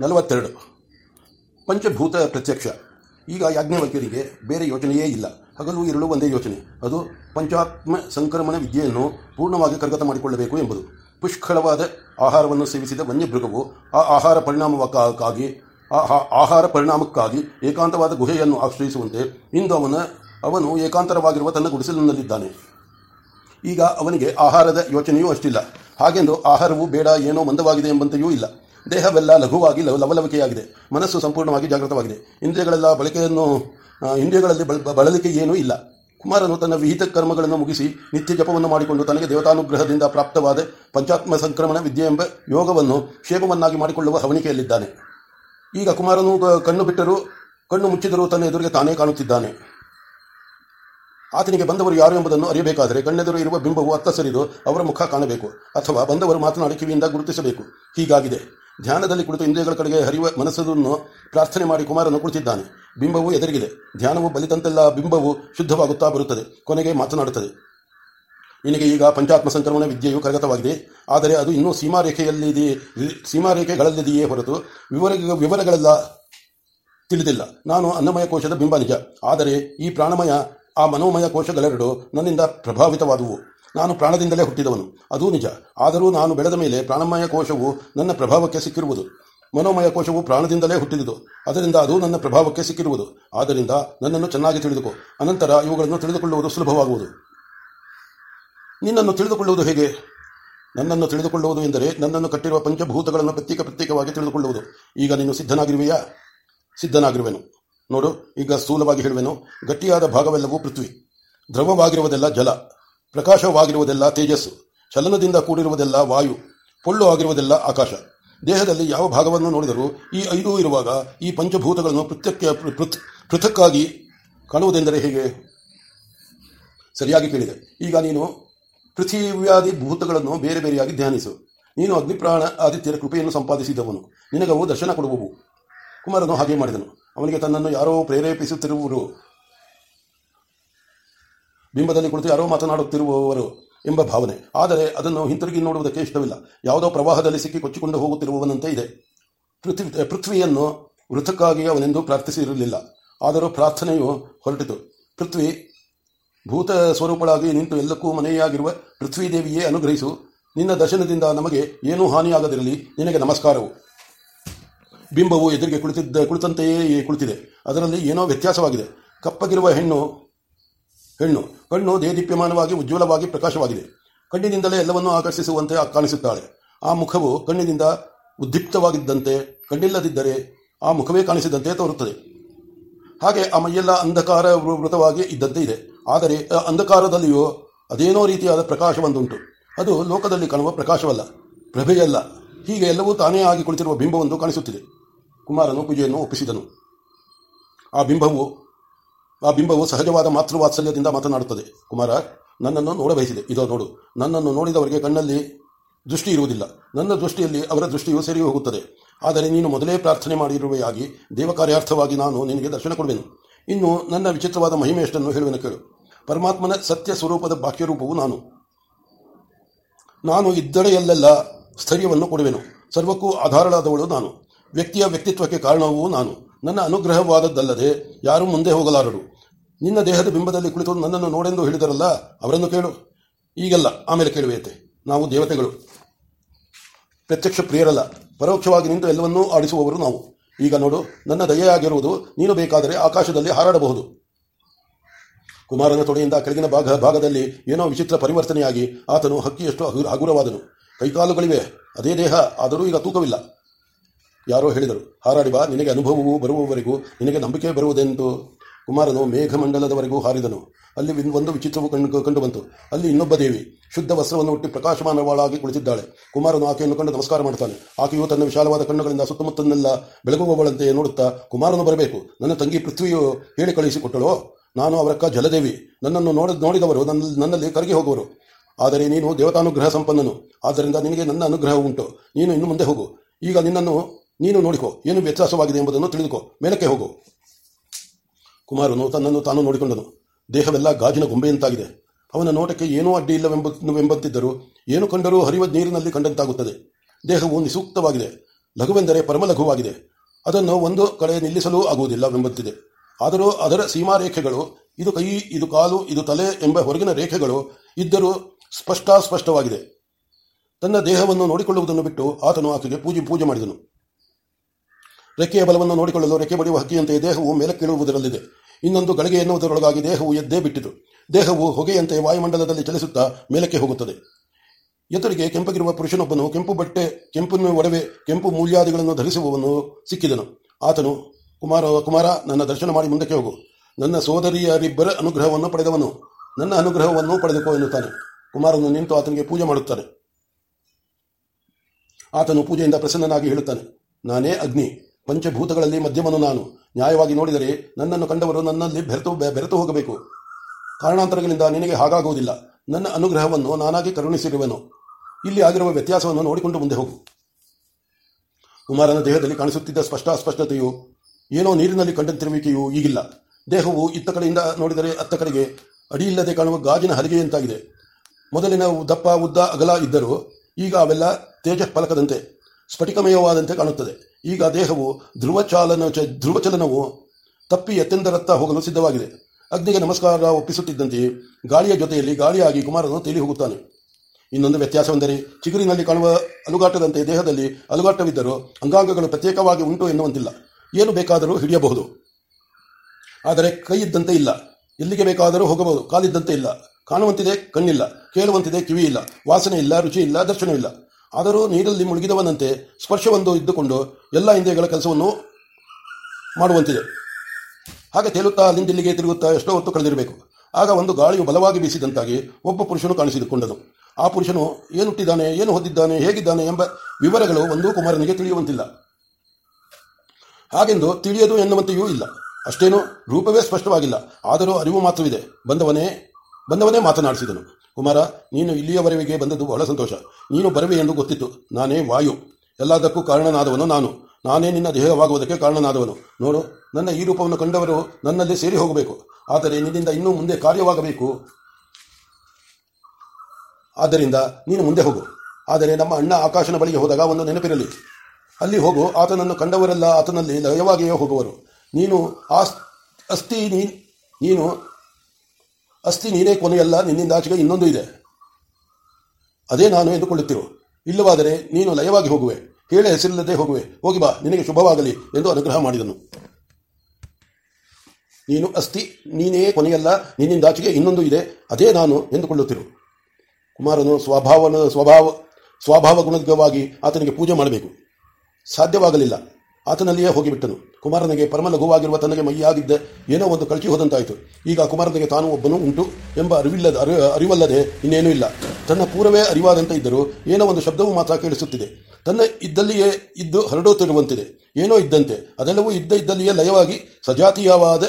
ನಲವತ್ತೆರಡು. ಪಂಚಭೂತ ಪ್ರತ್ಯಕ್ಷ. ಈಗ ಯಾಜ್ಞವಲ್ಕ್ಯರಿಗೆ ಬೇರೆ ಯೋಚನೆಯೇ ಇಲ್ಲ. ಹಗಲು ಇರಲು ಒಂದೇ ಯೋಚನೆ. ಅದು ಪಂಚಾತ್ಮ ಸಂಕ್ರಮಣ ವಿದ್ಯೆಯನ್ನು ಪೂರ್ಣವಾಗಿ ಕರಗತ ಮಾಡಿಕೊಳ್ಳಬೇಕು ಎಂಬುದು. ಪುಷ್ಕಳವಾದ ಆಹಾರವನ್ನು ಸೇವಿಸಿದ ವನ್ಯಮೃಗವು ಆ ಆಹಾರ ಪರಿಣಾಮಕ್ಕಾಗಿ ಆಹಾರ ಪರಿಣಾಮಕ್ಕಾಗಿ ಏಕಾಂತವಾದ ಗುಹೆಯನ್ನು ಆಶ್ರಯಿಸುವಂತೆ ಇಂದು ಅವನ, ಅವನು ಏಕಾಂತರವಾಗಿರುವ ತನ್ನ ಗುಡಿಸಲಿನಲ್ಲಿದ್ದಾನೆ. ಈಗ ಅವನಿಗೆ ಆಹಾರದ ಯೋಚನೆಯೂ ಅಷ್ಟಿಲ್ಲ. ಹಾಗೆಂದು ಆಹಾರವು ಬೇಡ, ಏನೋ ಮಂದವಾಗಿದೆ ಎಂಬಂತೆಯೂ ಇಲ್ಲ. ದೇಹವೆಲ್ಲ ಲಘುವಾಗಿ ಲವಲವಿಕೆಯಾಗಿದೆ. ಮನಸ್ಸು ಸಂಪೂರ್ಣವಾಗಿ ಜಾಗೃತವಾಗಿದೆ. ಇಂದ್ರಿಯಗಳೆಲ್ಲ ಬಳಕೆಯನ್ನು ಇಂದ್ರಿಯಗಳಲ್ಲಿ ಬಳಲಿಕೆ ಏನೂ ಇಲ್ಲ. ಕುಮಾರನು ತನ್ನ ವಿಹಿತ ಕರ್ಮಗಳನ್ನು ಮುಗಿಸಿ ನಿತ್ಯ ಜಪವನ್ನು ಮಾಡಿಕೊಂಡು ತನಗೆ ದೇವತಾನುಗ್ರಹದಿಂದ ಪ್ರಾಪ್ತವಾದ ಪಂಚಾತ್ಮ ಸಂಕ್ರಮಣ ವಿದ್ಯೆ ಎಂಬ ಯೋಗವನ್ನು ಕ್ಷೇಮವನ್ನಾಗಿ ಮಾಡಿಕೊಳ್ಳುವ ಹವಣಿಕೆಯಲ್ಲಿದ್ದಾನೆ. ಈಗ ಕುಮಾರನು ಕಣ್ಣು ಬಿಟ್ಟರೂ, ಕಣ್ಣು ಮುಚ್ಚಿದರೂ ತನ್ನ ಎದುರಿಗೆ ತಾನೇ ಕಾಣುತ್ತಿದ್ದಾನೆ. ಆತನಿಗೆ ಬಂದವರು ಯಾರು ಎಂಬುದನ್ನು ಅರಿಯಬೇಕಾದರೆ ಕಣ್ಣೆದುರು ಇರುವ ಬಿಂಬವು ಅತ್ತ ಸರಿದು ಅವರ ಮುಖ ಕಾಣಬೇಕು ಅಥವಾ ಬಂದವರು ಮಾತನಾಡಿ ಕಿವಿಯಿಂದ ಗುರುತಿಸಬೇಕು. ಹೀಗಾಗಿದೆ. ಧ್ಯಾನದಲ್ಲಿ ಕುಳಿತು ಇಂದ್ರಿಯಗಳ ಕಡೆಗೆ ಹರಿಯುವ ಮನಸ್ಸನ್ನು ಪ್ರಾರ್ಥನೆ ಮಾಡಿ ಕುಮಾರನು ಕುಳಿತಿದ್ದಾನೆ. ಬಿಂಬವು ಎದುರಿಗಿದೆ. ಧ್ಯಾನವು ಬಲಿತಂತೆಲ್ಲ ಬಿಂಬವು ಶುದ್ಧವಾಗುತ್ತಾ ಬರುತ್ತದೆ. ಕೊನೆಗೆ ಮಾತನಾಡುತ್ತದೆ. ನಿನಗೆ ಈಗ ಪಂಚಾತ್ಮ ಸಂಕ್ರಮಣ ವಿದ್ಯೆಯು ಕರಗತವಾಗಿದೆ. ಆದರೆ ಅದು ಇನ್ನೂ ಸೀಮಾರೇಖೆಯಲ್ಲಿದೆಯೇ ಸೀಮಾರೇಖೆಗಳಲ್ಲಿದೆಯೇ ಹೊರತು ವಿವರ ವಿವರಗಳೆಲ್ಲ ತಿಳಿದಿಲ್ಲ. ನಾನು ಅನ್ನಮಯ ಕೋಶದ ಬಿಂಬ ನಿಜ. ಆದರೆ ಈ ಪ್ರಾಣಮಯ ಆ ಮನೋಮಯ ಕೋಶಗಳೆರಡು ನನ್ನಿಂದ ಪ್ರಭಾವಿತವಾದುವು. ನಾನು ಪ್ರಾಣದಿಂದಲೇ ಹುಟ್ಟಿದವನು. ಅದೂ ನಿಜ. ಆದರೂ ನಾನು ಬೆಳೆದ ಮೇಲೆ ಪ್ರಾಣಮಯ ಕೋಶವು ನನ್ನ ಪ್ರಭಾವಕ್ಕೆ ಸಿಕ್ಕಿರುವುದು. ಮನೋಮಯ ಕೋಶವು ಪ್ರಾಣದಿಂದಲೇ ಹುಟ್ಟಿದುದು. ಅದರಿಂದ ಅದು ನನ್ನ ಪ್ರಭಾವಕ್ಕೆ ಸಿಕ್ಕಿರುವುದು. ಆದ್ದರಿಂದ ನನ್ನನ್ನು ಚೆನ್ನಾಗಿ ತಿಳಿದುಕೋ. ಅನಂತರ ಇವುಗಳನ್ನು ತಿಳಿದುಕೊಳ್ಳುವುದು ಸುಲಭವಾಗುವುದು. ನಿನ್ನನ್ನು ತಿಳಿದುಕೊಳ್ಳುವುದು ಹೇಗೆ? ನನ್ನನ್ನು ತಿಳಿದುಕೊಳ್ಳುವುದು ಎಂದರೆ ನನ್ನನ್ನು ಕಟ್ಟಿರುವ ಪಂಚಭೂತಗಳನ್ನು ಪ್ರತ್ಯೇಕ ಪ್ರತ್ಯೇಕವಾಗಿ ತಿಳಿದುಕೊಳ್ಳುವುದು. ಈಗ ನೀನು ಸಿದ್ಧನಾಗಿರುವೆಯಾ? ಸಿದ್ಧನಾಗಿರುವೆನು. ನೋಡು, ಈಗ ಸ್ಥೂಲವಾಗಿ ಹೇಳುವೆನು. ಗಟ್ಟಿಯಾದ ಭಾಗವೆಲ್ಲವೂ ಪೃಥ್ವಿ. ದ್ರವವಾಗಿರುವುದೆಲ್ಲ ಜಲ. ಪ್ರಕಾಶವಾಗಿರುವುದೆಲ್ಲ ತೇಜಸ್ಸು, ಚಲನದಿಂದ ಕೂಡಿರುವುದೆಲ್ಲ ವಾಯು, ಪೊಳ್ಳು ಆಗಿರುವುದೆಲ್ಲ ಆಕಾಶ. ದೇಹದಲ್ಲಿ ಯಾವ ಭಾಗವನ್ನು ನೋಡಿದರೂ ಈ ಐದೂ ಇರುವಾಗ ಈ ಪಂಚಭೂತಗಳನ್ನು ಪ್ರತ್ಯಕ್ಷ ಪೃಥಕ್ಕಾಗಿ ಕಾಣುವುದೆಂದರೆ ಹೇಗೆ? ಸರಿಯಾಗಿ ಕೇಳಿದೆ. ಈಗ ನೀನು ಪೃಥಿವ್ಯಾದಿ ಭೂತಗಳನ್ನು ಬೇರೆ ಬೇರೆಯಾಗಿ ಧ್ಯಾನಿಸು. ನೀನು ಅಗ್ನಿಪ್ರಾಣ ಆದಿತ್ಯರ ಕೃಪೆಯನ್ನು ಸಂಪಾದಿಸಿದವನು. ನಿನಗವು ದರ್ಶನ ಕೊಡುವವು. ಕುಮಾರನು ಹಾಗೆ ಮಾಡಿದನು. ಅವನಿಗೆ ತನ್ನನ್ನು ಯಾರೋ ಪ್ರೇರೇಪಿಸುತ್ತಿರುವರು. ಬಿಂಬದಲ್ಲಿ ಕುಳಿತು ಯಾರೋ ಮಾತನಾಡುತ್ತಿರುವವರು ಎಂಬ ಭಾವನೆ. ಆದರೆ ಅದನ್ನು ಹಿಂತಿರುಗಿ ನೋಡುವುದಕ್ಕೆ ಇಷ್ಟವಿಲ್ಲ. ಯಾವುದೋ ಪ್ರವಾಹದಲ್ಲಿ ಸಿಕ್ಕಿ ಕೊಚ್ಚಿಕೊಂಡು ಹೋಗುತ್ತಿರುವವನಂತೆ ಇದೆ. ಪೃಥ್ವಿ, ಪೃಥ್ವಿಯನ್ನು ವೃಥಕ್ಕಾಗಿ ಅವನೆಂದು ಪ್ರಾರ್ಥಿಸಿರಲಿಲ್ಲ. ಆದರೂ ಪ್ರಾರ್ಥನೆಯು ಹೊರಟಿತು. ಪೃಥ್ವಿ ಭೂತ ಸ್ವರೂಪಳಾಗಿ ನಿಂತು ಎಲ್ಲಕ್ಕೂ ಮನೆಯಾಗಿರುವ ಪೃಥ್ವಿದೇವಿಯೇ ಅನುಗ್ರಹಿಸು. ನಿನ್ನ ದರ್ಶನದಿಂದ ನಮಗೆ ಏನೂ ಹಾನಿಯಾಗದಿರಲಿ. ನಿನಗೆ ನಮಸ್ಕಾರವು. ಬಿಂಬವು ಎದುರಿಗೆ ಕುಳಿತಿದ್ದ ಕುಳಿತಂತೆಯೇ ಕುಳಿತಿದೆ. ಅದರಲ್ಲಿ ಏನೋ ವ್ಯತ್ಯಾಸವಾಗಿದೆ. ಕಪ್ಪಗಿರುವ ಹೆಣ್ಣು ಹೆಣ್ಣು ಕಣ್ಣು ದೇದೀಪ್ಯಮಾನವಾಗಿ, ಉಜ್ವಲವಾಗಿ ಪ್ರಕಾಶವಾಗಿದೆ. ಕಣ್ಣಿನಿಂದಲೇ ಎಲ್ಲವನ್ನೂ ಆಕರ್ಷಿಸುವಂತೆ ಕಾಣಿಸುತ್ತಾಳೆ. ಆ ಮುಖವು ಕಣ್ಣಿನಿಂದ ಉದ್ದಿಪ್ತವಾಗಿದ್ದಂತೆ, ಕಣ್ಣಿಲ್ಲದಿದ್ದರೆ ಆ ಮುಖವೇ ಕಾಣಿಸಿದಂತೆ ತೋರುತ್ತದೆ. ಹಾಗೆ ಆ ಮೈಯೆಲ್ಲ ಅಂಧಕಾರ ವೃತವಾಗಿ ಇದ್ದಂತೆ ಇದೆ. ಆದರೆ ಅಂಧಕಾರದಲ್ಲಿಯೂ ಅದೇನೋ ರೀತಿಯಾದ ಪ್ರಕಾಶವೊಂದುಂಟು. ಅದು ಲೋಕದಲ್ಲಿ ಕಾಣುವ ಪ್ರಕಾಶವಲ್ಲ, ಪ್ರಭೆಯಲ್ಲ. ಹೀಗೆ ಎಲ್ಲವೂ ತಾನೇ ಆಗಿ ಕುಳಿತಿರುವ ಬಿಂಬವೊಂದು ಕಾಣಿಸುತ್ತಿದೆ. ಕುಮಾರನು ಪೂಜೆಯನ್ನು ಒಪ್ಪಿಸಿದನು. ಆ ಬಿಂಬವು ಆ ಬಿಂಬವು ಸಹಜವಾದ ಮಾತೃವಾತ್ಸಲ್ಯದಿಂದ ಮಾತನಾಡುತ್ತದೆ. ಕುಮಾರ, ನನ್ನನ್ನು ನೋಡಬಯಸಿದೆ. ಇದೋ ನೋಡು, ನನ್ನನ್ನು ನೋಡಿದವರಿಗೆ ಕಣ್ಣಲ್ಲಿ ದೃಷ್ಟಿ ಇರುವುದಿಲ್ಲ. ನನ್ನ ದೃಷ್ಟಿಯಲ್ಲಿ ಅವರ ದೃಷ್ಟಿಯು ಸರಿ ಹೋಗುತ್ತದೆ. ಆದರೆ ನೀನು ಮೊದಲೇ ಪ್ರಾರ್ಥನೆ ಮಾಡಿರುವೆಯಾಗಿ ದೇವಕಾರ್ಯಾರ್ಥವಾಗಿ ನಾನು ನಿನಗೆ ದರ್ಶನ ಕೊಡುವೆನು. ಇನ್ನು ನನ್ನ ವಿಚಿತ್ರವಾದ ಮಹಿಮೆಯಷ್ಟನ್ನು ಹೇಳುವೆನು ಕೇಳು. ಪರಮಾತ್ಮನ ಸತ್ಯ ಸ್ವರೂಪದ ಬಾಕ್ಯರೂಪವು ನಾನು. ನಾನು ಇದ್ದಡೆಯಲ್ಲೆಲ್ಲ ಸ್ಥೈರ್ಯವನ್ನು ಕೊಡುವೆನು. ಸರ್ವಕ್ಕೂ ಆಧಾರಳಾದವಳು ನಾನು. ವ್ಯಕ್ತಿಯ ವ್ಯಕ್ತಿತ್ವಕ್ಕೆ ಕಾರಣವೂ ನಾನು. ನನ್ನ ಅನುಗ್ರಹವಾದದ್ದಲ್ಲದೆ ಯಾರೂ ಮುಂದೆ ಹೋಗಲಾರರು. ನಿನ್ನ ದೇಹದ ಬಿಂಬದಲ್ಲಿ ಕುಳಿತು ನನ್ನನ್ನು ನೋಡೆಂದು ಹೇಳಿದರಲ್ಲ, ಅವರನ್ನು ಕೇಳು. ಈಗಲ್ಲ ಆಮೇಲೆ ಕೇಳುವೆಯತೆ. ನಾವು ದೇವತೆಗಳು. ಪ್ರತ್ಯಕ್ಷ ಪ್ರಿಯರಲ್ಲ. ಪರೋಕ್ಷವಾಗಿ ನಿಂತು ಎಲ್ಲವನ್ನೂ ಆಡಿಸುವವರು ನಾವು. ಈಗ ನೋಡು, ನನ್ನ ದಯೆಯಾಗಿರುವುದು ನೀನು ಬೇಕಾದರೆ ಆಕಾಶದಲ್ಲಿ ಹಾರಾಡಬಹುದು. ಕುಮಾರನ ತೊಡೆಯಿಂದ ಕೆಳಗಿನ ಭಾಗ, ಭಾಗದಲ್ಲಿ ಏನೋ ವಿಚಿತ್ರ ಪರಿವರ್ತನೆಯಾಗಿ ಆತನು ಹಕ್ಕಿಯಷ್ಟು ಹಗುರವಾದನು. ಕೈಕಾಲುಗಳಿವೆ. ಅದೇ ದೇಹ, ಆದರೂ ಈಗ ತೂಕವಿಲ್ಲ. ಯಾರೋ ಹೇಳಿದರು, ಹಾರಾಡಿ ಬಾ, ನಿನಗೆ ಅನುಭವವು ಬರುವವರೆಗೂ ನಿನಗೆ ನಂಬಿಕೆ ಬರುವುದೆಂದು. ಕುಮಾರನು ಮೇಘಮಂಡಲದವರೆಗೂ ಹಾರಿದನು. ಅಲ್ಲಿ ಒಂದು ವಿಚಿತ್ರವು ಕಂಡು ಕಂಡು ಬಂತು. ಅಲ್ಲಿ ಇನ್ನೊಬ್ಬ ದೇವಿ ಶುದ್ಧ ವಸ್ತ್ರವನ್ನು ಹುಟ್ಟಿ ಪ್ರಕಾಶಮಾನವಾಳಾಗಿ ಕುಳಿತಿದ್ದಾಳೆ. ಕುಮಾರನು ಆಕೆಯನ್ನು ಕಂಡು ನಮಸ್ಕಾರ ಮಾಡುತ್ತಾನೆ ಆಕೆಯು ತನ್ನ ವಿಶಾಲವಾದ ಕಣ್ಣುಗಳಿಂದ ಸುತ್ತಮುತ್ತನೆಲ್ಲ ಬೆಳಗುವವಳಂತೆ ನೋಡುತ್ತಾ, ಕುಮಾರನು ಬರಬೇಕು. ನನ್ನ ತಂಗಿ ಪೃಥ್ವಿಯು ಹೇಳಿ ಕಳುಹಿಸಿಕೊಟ್ಟಳೋ ನಾನು ಅವರಕ್ಕ ಜಲದೇವಿ. ನನ್ನನ್ನು ನೋಡ ನೋಡಿದವರು ನನ್ನ ನನ್ನಲ್ಲಿ ಕರಗಿ ಹೋಗುವರು. ಆದರೆ ನೀನು ದೇವತಾನುಗ್ರಹ ಸಂಪನ್ನನು. ಆದ್ದರಿಂದ ನಿನಗೆ ನನ್ನ ಅನುಗ್ರಹ ಉಂಟು. ನೀನು ಇನ್ನು ಮುಂದೆ ಹೋಗು. ಈಗ ನಿನ್ನನ್ನು ನೀನು ನೋಡಿಕೋ. ಏನು ವ್ಯತ್ಯಾಸವಾಗಿದೆ ಎಂಬುದನ್ನು ತಿಳಿದುಕೋ. ಮೇಲಕ್ಕೆ ಹೋಗು. ಕುಮಾರನು ತನ್ನನ್ನು ತಾನು ನೋಡಿಕೊಂಡನು. ದೇಹವೆಲ್ಲ ಗಾಜಿನ ಗೊಂಬೆಯಂತಾಗಿದೆ. ಅವನ ನೋಟಕ್ಕೆ ಏನೂ ಅಡ್ಡಿ ಇಲ್ಲವೆಂಬಂತಿದ್ದರೂ ಏನು ಕಂಡರೂ ಹರಿವ ನೀರಿನಲ್ಲಿ ಕಂಡಂತಾಗುತ್ತದೆ. ದೇಹವು ನಿಸೂಕ್ತವಾಗಿದೆ. ಲಘುವೆಂದರೆ ಪರಮಲಘುವಾಗಿದೆ. ಅದನ್ನು ಒಂದು ಕಡೆ ನಿಲ್ಲಿಸಲೂ ಆಗುವುದಿಲ್ಲವೆಂಬಂತಿದೆ. ಆದರೂ ಅದರ ಸೀಮಾರೇಖೆಗಳು, ಇದು ಕೈ, ಇದು ಕಾಲು, ಇದು ತಲೆ ಎಂಬ ಹೊರಗಿನ ರೇಖೆಗಳು ಇದ್ದರೂ ಸ್ಪಷ್ಟಾಸ್ಪಷ್ಟವಾಗಿದೆ. ತನ್ನ ದೇಹವನ್ನು ನೋಡಿಕೊಳ್ಳುವುದನ್ನು ಬಿಟ್ಟು ಆತನು ಆಕೆಗೆ ಪೂಜೆ ಪೂಜೆ ಮಾಡಿದನು. ರೆಕ್ಕೆಯ ಬಲವನ್ನು ನೋಡಿಕೊಳ್ಳಲು ರೆಕ್ಕೆ ಬಡಿಯುವ ಹಕ್ಕಿಯಂತೆ ದೇಹವು ಮೇಲಕ್ಕೇಳುವುದರಲ್ಲಿದೆ. ಇನ್ನೊಂದು ಗಳಿಗೆ ಎನ್ನುವುದರೊಳಗಾಗಿ ದೇಹವು ಎದ್ದೇ ಬಿಟ್ಟಿತು. ದೇಹವು ಹೊಗೆಯಂತೆ ವಾಯುಮಂಡಲದಲ್ಲಿ ಚಲಿಸುತ್ತಾ ಮೇಲಕ್ಕೆ ಹೋಗುತ್ತದೆ. ಎದುರಿಗೆ ಕೆಂಪಗಿರುವ ಪುರುಷನೊಬ್ಬನು ಕೆಂಪು ಬಟ್ಟೆ ಕೆಂಪನ್ನು ಒಡವೆ, ಕೆಂಪು ಮೂಲ್ಯಾದಿಗಳನ್ನು ಧರಿಸುವವನು ಸಿಕ್ಕಿದನು. ಆತನು, ಕುಮಾರ ಕುಮಾರ, ನನ್ನ ದರ್ಶನ ಮಾಡಿ ಮುಂದಕ್ಕೆ ಹೋಗು. ನನ್ನ ಸೋದರಿಯರಿಬ್ಬರ ಅನುಗ್ರಹವನ್ನು ಪಡೆದವನು. ನನ್ನ ಅನುಗ್ರಹವನ್ನು ಪಡೆದುಕೋ ಎನ್ನುತ್ತಾನೆ. ಕುಮಾರನು ನಿಂತು ಆತನಿಗೆ ಪೂಜೆ ಮಾಡುತ್ತಾನೆ ಆತನು ಪೂಜೆಯಿಂದ ಪ್ರಸನ್ನನಾಗಿ ಹೇಳುತ್ತಾನೆ, ನಾನೇ ಅಗ್ನಿ. ಪಂಚಭೂತಗಳಲ್ಲಿ ಮಧ್ಯಮನು ನಾನು. ನ್ಯಾಯವಾಗಿ ನೋಡಿದರೆ ನನ್ನನ್ನು ಕಂಡವರು ನನ್ನಲ್ಲಿ ಬೆರೆತು ಬೆರೆತು ಹೋಗಬೇಕು. ಕಾರಣಾಂತರಗಳಿಂದ ನಿನಗೆ ಹಾಗಾಗುವುದಿಲ್ಲ. ನನ್ನ ಅನುಗ್ರಹವನ್ನು ನಾನಾಗಿ ಕರುಣಿಸಿರುವೆನು. ಇಲ್ಲಿ ಆಗಿರುವ ವ್ಯತ್ಯಾಸವನ್ನು ನೋಡಿಕೊಂಡು ಮುಂದೆ ಹೋಗು. ಕುಮಾರನ ದೇಹದಲ್ಲಿ ಕಾಣಿಸುತ್ತಿದ್ದ ಸ್ಪಷ್ಟ ಅಸ್ಪಷ್ಟತೆಯು ಏನೋ ನೀರಿನಲ್ಲಿ ಕಂಡಂತಿರುವಿಕೆಯೂ ಈಗಿಲ್ಲ. ದೇಹವು ಇತ್ತ ಕಡೆಯಿಂದ ನೋಡಿದರೆ ಅತ್ತ ಕಡೆಗೆ ಅಡಿಯಿಲ್ಲದೆ ಕಾಣುವ ಗಾಜಿನ ಹರಿಗೆಯಂತಾಗಿದೆ ಮೊದಲಿನ ದಪ್ಪ, ಉದ್ದ, ಅಗಲ ಇದ್ದರೂ ಈಗ ಅವೆಲ್ಲ ತೇಜ ಫಲಕದಂತೆ, ಸ್ಫಟಿಕಮಯವಾದಂತೆ ಕಾಣುತ್ತದೆ. ಈಗ ದೇಹವು ಧ್ರುವಚಾಲನ ಧ್ರುವಚಲನವು ತಪ್ಪಿ ಎತ್ತೆಂದರತ್ತ ಹೋಗಲು ಸಿದ್ಧವಾಗಿದೆ. ಅಗ್ನಿಗೆ ನಮಸ್ಕಾರ ಒಪ್ಪಿಸುತ್ತಿದ್ದಂತೆ ಗಾಳಿಯ ಜೊತೆಯಲ್ಲಿ ಗಾಳಿಯಾಗಿ ಕುಮಾರನು ತೇಲಿ ಹೋಗುತ್ತಾನೆ. ಇನ್ನೊಂದು ವ್ಯತ್ಯಾಸವೆಂದರೆ ಚಿಗುರಿನಲ್ಲಿ ಕಾಣುವ ಅಲುಗಾಟದಂತೆ ದೇಹದಲ್ಲಿ ಅಲುಗಾಟವಿದ್ದರೂ ಅಂಗಾಂಗಗಳು ಪ್ರತ್ಯೇಕವಾಗಿ ಉಂಟು ಎನ್ನುವಂತಿಲ್ಲ. ಏನು ಬೇಕಾದರೂ ಹಿಡಿಯಬಹುದು. ಆದರೆ ಕೈ ಇದ್ದಂತೆ ಇಲ್ಲ. ಎಲ್ಲಿಗೆ ಬೇಕಾದರೂ ಹೋಗಬಹುದು. ಕಾಲಿದ್ದಂತೆ ಇಲ್ಲ. ಕಾಣುವಂತಿದೆ ಕಣ್ಣಿಲ್ಲ. ಕೇಳುವಂತಿದೆ ಕಿವಿ ಇಲ್ಲ ವಾಸನೆ ಇಲ್ಲ ರುಚಿ ಇಲ್ಲ ದರ್ಶನವಿಲ್ಲ. ಆದರೂ ನೀರಲ್ಲಿ ಮುಳುಗಿದವನಂತೆ ಸ್ಪರ್ಶವೊಂದು ಇದ್ದುಕೊಂಡು ಎಲ್ಲ ಇಂದ್ರಿಯಗಳ ಕೆಲಸವನ್ನು ಮಾಡುವಂತಿದೆ. ಹಾಗೆ ತೇಲುತ್ತಾ ಅಲ್ಲಿಂದಿಲ್ಲಿಗೆ ತಿರುಗುತ್ತಾ ಎಷ್ಟೋ ಹೊತ್ತು ಕಳೆದಿರಬೇಕು. ಆಗ ಒಂದು ಗಾಳಿಯು ಬಲವಾಗಿ ಬೀಸಿದಂತಾಗಿ ಒಬ್ಬ ಪುರುಷನು ಕಾಣಿಸಿಕೊಂಡನು. ಆ ಪುರುಷನು ಏನು ಹುಟ್ಟಿದ್ದಾನೆ ಏನು ಹೊದ್ದಿದ್ದಾನೆ ಹೇಗಿದ್ದಾನೆ ಎಂಬ ವಿವರಗಳು ಒಂದೂ ಕುಮಾರನಿಗೆ ತಿಳಿಯುವಂತಿಲ್ಲ. ಹಾಗೆಂದು ತಿಳಿಯದು ಎನ್ನುವಂತೆಯೂ ಇಲ್ಲ. ಅಷ್ಟೇನು ರೂಪವೇ ಸ್ಪಷ್ಟವಾಗಿಲ್ಲ. ಆದರೂ ಅರಿವು ಮಾತ್ರವಿದೆ. ಬಂದವನೇ ಬಂದವನೇ ಮಾತನಾಡಿಸಿದನು. ಕುಮಾರ, ನೀನು ಇಲ್ಲಿಯವರೆಗೆ ಬಂದದ್ದು ಬಹಳ ಸಂತೋಷ. ನೀನು ಬರುವೆ ಎಂದು ಗೊತ್ತಿತ್ತು. ನಾನೇ ವಾಯು. ಎಲ್ಲದಕ್ಕೂ ಕಾರಣನಾದವನು ನಾನು. ನಾನೇ ನಿನ್ನ ದೇಹವಾಗುವುದಕ್ಕೆ ಕಾರಣನಾದವನು. ನೋಡು, ನನ್ನ ಈ ರೂಪವನ್ನು ಕಂಡವರು ನನ್ನಲ್ಲಿ ಸೇರಿ ಹೋಗಬೇಕು. ಆದರೆ ನಿನ್ನಿಂದ ಇನ್ನೂ ಮುಂದೆ ಕಾರ್ಯವಾಗಬೇಕು. ಆದ್ದರಿಂದ ನೀನು ಮುಂದೆ ಹೋಗು. ಆದರೆ ನಮ್ಮ ಅಣ್ಣ ಆಕಾಶನ ಬಳಿಗೆ ಹೋದಾಗ ಒಂದು ನೆನಪಿರಲಿ. ಅಲ್ಲಿ ಹೋಗು, ಆತನನ್ನು ಕಂಡವರೆಲ್ಲ ಆತನಲ್ಲಿ ಲಯವಾಗಿಯೇ ಹೋಗುವರು. ನೀನು ಆಸ್ ಅಸ್ಥಿ ನೀನು ಅಸ್ಥಿ ನೀನೇ ಕೊನೆಯಲ್ಲ ನಿನ್ನಿಂದ ಆಚೆಗೆ ಇನ್ನೊಂದು ಇದೆ. ಅದೇ ನಾನು ಎಂದುಕೊಳ್ಳುತ್ತಿರು. ಇಲ್ಲವಾದರೆ ನೀನು ಲಯವಾಗಿ ಹೋಗುವೆ. ಹೇಳೆ ಹೆಸರಿಲ್ಲದೆ ಹೋಗುವೆ. ಹೋಗಿ ಬಾ, ನಿನಗೆ ಶುಭವಾಗಲಿ ಎಂದು ಅನುಗ್ರಹ ಮಾಡಿದನು. ನೀನು ಅಸ್ಥಿ ನೀನೇ ಕೊನೆಯಲ್ಲ ನಿನ್ನಿಂದಾಚೆಗೆ ಇನ್ನೊಂದು ಇದೆ. ಅದೇ ನಾನು ಎಂದುಕೊಳ್ಳುತ್ತಿರು. ಕುಮಾರನು ಸ್ವಭಾವನ ಸ್ವಭಾವ ಸ್ವಭಾವ ಗುಣವಾಗಿ ಆತನಿಗೆ ಪೂಜೆ ಮಾಡಬೇಕು. ಸಾಧ್ಯವಾಗಲಿಲ್ಲ. ಆತನಲ್ಲಿಯೇ ಹೋಗಿಬಿಟ್ಟನು. ಕುಮಾರನಿಗೆ ಪರಮ ಲಘುವಾಗಿರುವ ತನಗೆ ಮೈಯಾಗಿದ್ದ ಏನೋ ಒಂದು ಕಳಚಿ ಹೋದಂತಾಯಿತು. ಈಗ ಕುಮಾರನಿಗೆ ತಾನು ಒಬ್ಬನು ಉಂಟು ಎಂಬ ಅರಿವಿಲ್ಲದ ಅರಿವಲ್ಲದೆ ಇನ್ನೇನೂ ಇಲ್ಲ. ತನ್ನ ಪೂರ್ವವೇ ಅರಿವಾದಂತೆ ಇದ್ದರೂ ಏನೋ ಒಂದು ಶಬ್ದವು ಮಾತ್ರ ಕೇಳಿಸುತ್ತಿದೆ. ತನ್ನ ಇದ್ದಲ್ಲಿಯೇ ಇದ್ದು ಹರಡುತ್ತಿರುವಂತಿದೆ ಏನೋ ಇದ್ದಂತೆ. ಅದೆಲ್ಲವೂ ಇದ್ದ ಇದ್ದಲ್ಲಿಯೇ ಲಯವಾಗಿ ಸಜಾತೀಯವಾದ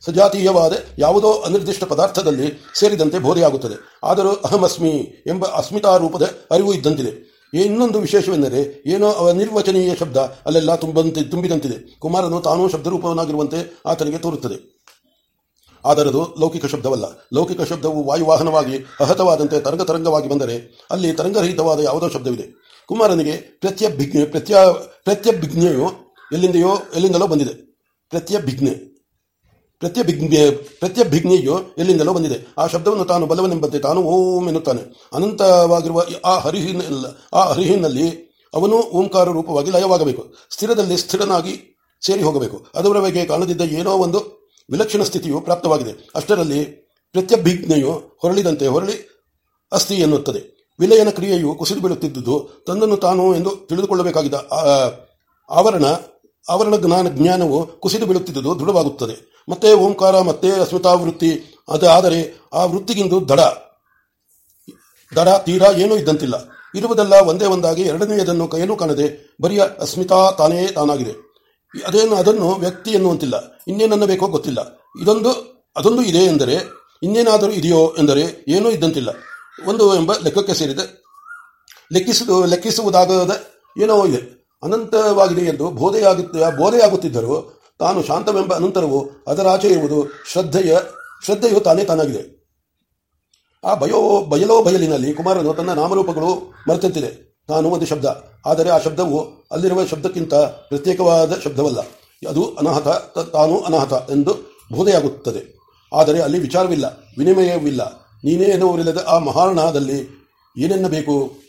ಸಜಾತೀಯವಾದ ಯಾವುದೋ ಅನಿರ್ದಿಷ್ಟ ಪದಾರ್ಥದಲ್ಲಿ ಸೇರಿದಂತೆ ಬೋಧೆಯಾಗುತ್ತದೆ. ಆದರೂ ಅಹಮಸ್ಮಿ ಎಂಬ ಅಸ್ಮಿತಾ ರೂಪದ ಅರಿವು ಇದ್ದಂತಿದೆ. ಇನ್ನೊಂದು ವಿಶೇಷವೆಂದರೆ ಏನೋ ನಿರ್ವಚನೀಯ ಶಬ್ದ, ಅಲ್ಲೆಲ್ಲ ತುಂಬಂತೆ, ತುಂಬಿದಂತಿದೆ. ಕುಮಾರನು ತಾನೂ ಶಬ್ದರೂಪವನಾಗಿರುವಂತೆ ಆತನಿಗೆ ತೋರುತ್ತದೆ. ಆದರದು ಲೌಕಿಕ ಶಬ್ದವಲ್ಲ. ಲೌಕಿಕ ಶಬ್ದವು ವಾಯುವಾಹನವಾಗಿ ಅಹತವಾದಂತೆ ತರಂಗ ತರಂಗವಾಗಿ ಬಂದರೆ ಅಲ್ಲಿ ತರಂಗರಹಿತವಾದ ಯಾವುದೋ ಶಬ್ದವಿದೆ. ಕುಮಾರನಿಗೆ ಪ್ರತ್ಯಭಿಜ್ಞೆ, ಪ್ರತ್ಯ, ಪ್ರತ್ಯಭಿಜ್ಞೆಯು ಎಲ್ಲಿಂದೆಯೋ, ಎಲ್ಲಿಂದಲೋ ಬಂದಿದೆ. ಪ್ರತ್ಯಭಿಜ್ಞೆ. ಪ್ರತ್ಯಭಿಜ್ಞೆ, ಪ್ರತ್ಯಭಿಜ್ಞೆಯು ಎಲ್ಲಿಂದಲೋ ಬಂದಿದೆ. ಆ ಶಬ್ದವನ್ನು ತಾನು ಬಲವನೆಂಬಂತೆ ತಾನು ಓಂ ಎನ್ನುತ್ತಾನೆ. ಅನಂತವಾಗಿರುವ ಆ ಹರಿಹಿನ, ಆ ಹರಿಹಿನಲ್ಲಿ ಅವನು ಓಂಕಾರ ರೂಪವಾಗಿ ಲಯವಾಗಬೇಕು. ಸ್ಥಿರದಲ್ಲಿ ಸ್ಥಿರನಾಗಿ ಸೇರಿ ಹೋಗಬೇಕು. ಅದರವರೆಗೆ ಕಾಣದಿದ್ದ ಏನೋ ಒಂದು ವಿಲಕ್ಷಣ ಸ್ಥಿತಿಯು ಪ್ರಾಪ್ತವಾಗಿದೆ. ಅಷ್ಟರಲ್ಲಿ ಪ್ರತ್ಯಭಿಜ್ಞೆಯು ಹೊರಳಿದಂತೆ ಹೊರಳಿ ಅಸ್ಥಿ ಎನ್ನುತ್ತದೆ. ವಿಲಯನ ಕ್ರಿಯೆಯು ಕುಸಿದು ಬೀಳುತ್ತಿದ್ದುದು ತನ್ನನ್ನು ತಾನು ಎಂದು ತಿಳಿದುಕೊಳ್ಳಬೇಕಾಗಿದ್ದ ಆವರಣ ಆವರಣ ಜ್ಞಾನ, ಜ್ಞಾನವು ಕುಸಿದು ಬೀಳುತ್ತಿದ್ದುದು ದೃಢವಾಗುತ್ತದೆ. ಮತ್ತೆ ಓಂಕಾರ, ಮತ್ತೆ ಅಸ್ಮಿತಾ ವೃತ್ತಿ ಅದು, ಆದರೆ ಆ ವೃತ್ತಿಗಿಂದು ದಡ. ದಡ, ತೀರಾ ಏನೂ ಇದ್ದಂತಿಲ್ಲ. ಇರುವುದೆಲ್ಲ ಒಂದೇ ಒಂದಾಗಿ ಎರಡನೆಯದನ್ನು ಕೈಯಲ್ಲೂ ಕಾಣದೆ ಬರಿಯ ಅಸ್ಮಿತಾ ತಾನೇ ತಾನಾಗಿದೆ. ಅದೇನು, ಅದನ್ನು ವ್ಯಕ್ತಿ ಎನ್ನುವಂತಿಲ್ಲ. ಇನ್ನೇನನ್ನು ಬೇಕೋ ಗೊತ್ತಿಲ್ಲ. ಇದೊಂದು, ಅದೊಂದು ಇದೆ ಎಂದರೆ, ಇನ್ನೇನಾದರೂ ಇದೆಯೋ ಎಂದರೆ ಏನೂ ಇದ್ದಂತಿಲ್ಲ. ಒಂದು ಎಂಬ ಲೆಕ್ಕಕ್ಕೆ ಸೇರಿದೆ. ಲೆಕ್ಕಿಸಲು ಲೆಕ್ಕಿಸುವುದಾಗದ ಏನೋ ಇದೆ. ಅನಂತವಾಗಿದೆ ಎಂದು ಬೋಧೆಯಾಗುತ್ತ ಬೋಧೆಯಾಗುತ್ತಿದ್ದರೂ ತಾನು ಶಾಂತವೆಂಬ ಅನಂತರವು ಅದರಾಚೆ ಇರುವುದು ಶ್ರದ್ಧೆಯ, ಶ್ರದ್ಧೆಯು ತಾನೇ ತಾನಾಗಿದೆ. ಆ ಬಯೋ ಬಯಲೋ ಬಯಲಿನಲ್ಲಿ ಕುಮಾರನು ತನ್ನ ನಾಮರೂಪಗಳು ಮರೆತಂತಿದೆ. ತಾನು ಒಂದು ಶಬ್ದ. ಆದರೆ ಆ ಶಬ್ದವು ಅಲ್ಲಿರುವ ಶಬ್ದಕ್ಕಿಂತ ಪ್ರತ್ಯೇಕವಾದ ಶಬ್ದವಲ್ಲ. ಅದು ಅನಾಹತ ತಾನು ಅನಾಹತ ಎಂದು ಬೋಧೆಯಾಗುತ್ತದೆ. ಆದರೆ ಅಲ್ಲಿ ವಿಚಾರವಿಲ್ಲ, ವಿನಿಮಯವಿಲ್ಲ. ನೀನೇ ಎನ್ನುವರಿಲ್ಲದ ಆ ಮಹಾರಣದಲ್ಲಿ ಏನೆನ್ನಬೇಕು?